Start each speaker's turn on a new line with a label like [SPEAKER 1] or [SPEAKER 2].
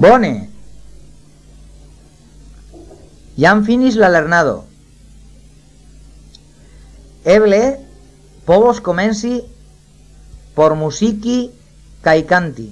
[SPEAKER 1] Bone. Jam finis la lernado. Eble povos comenci por musiki kaj canti.